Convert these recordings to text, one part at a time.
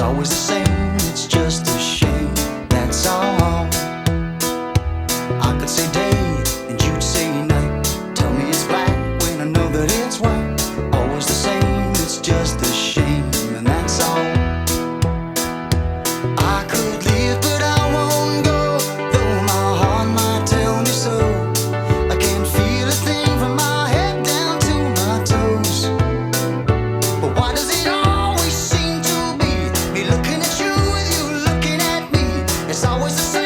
always the same. us.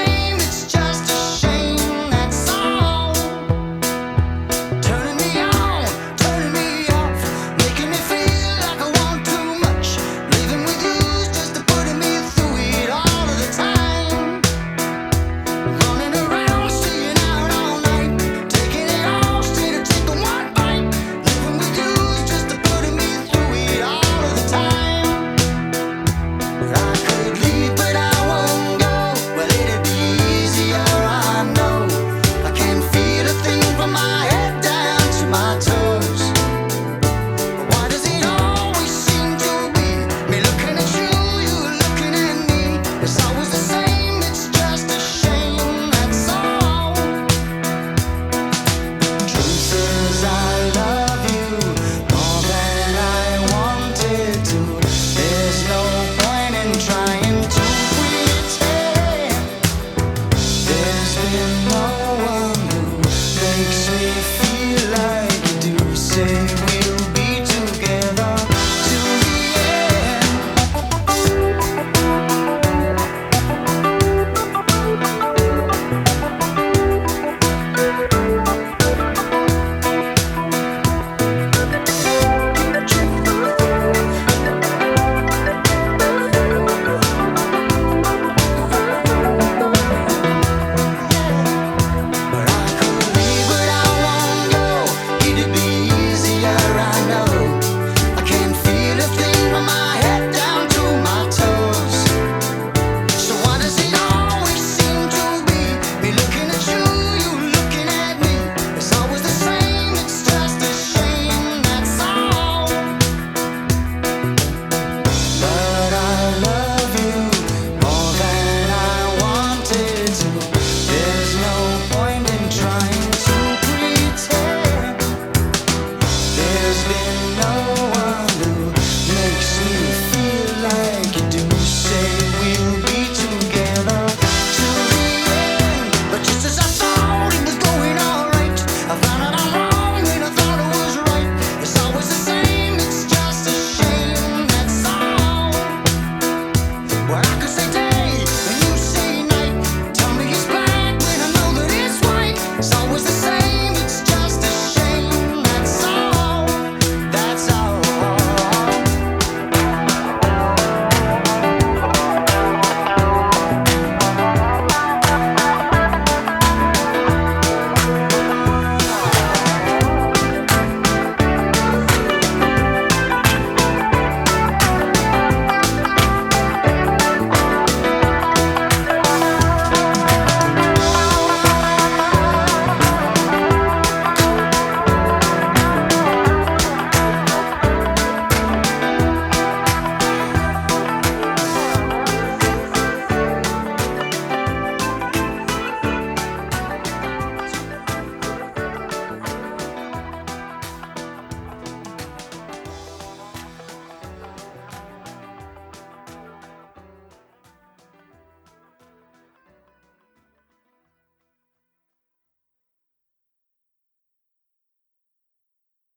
away.